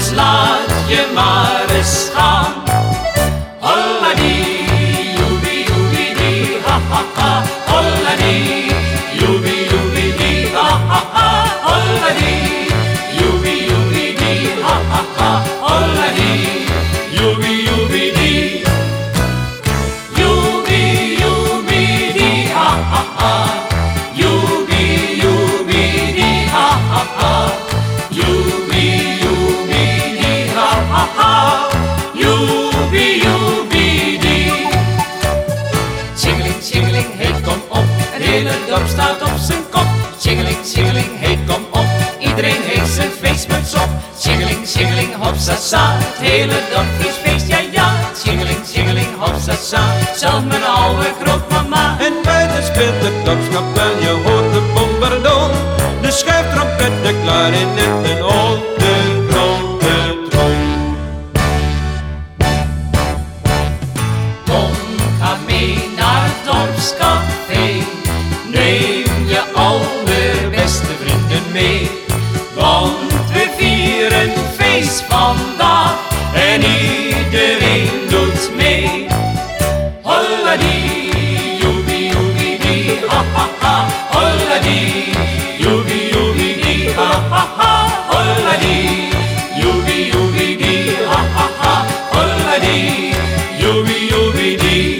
Dus laat je maar eens gaan. Holla die. hopsasa, het hele dorp feest, ja ja. Singeling, singeling, hopsasa, zelfs mijn oude grootmama. En buiten speelt de klokskapel, je hoort de bombardoon. De schuiftrompet, de klarinet en grote Bom. you'll be needing.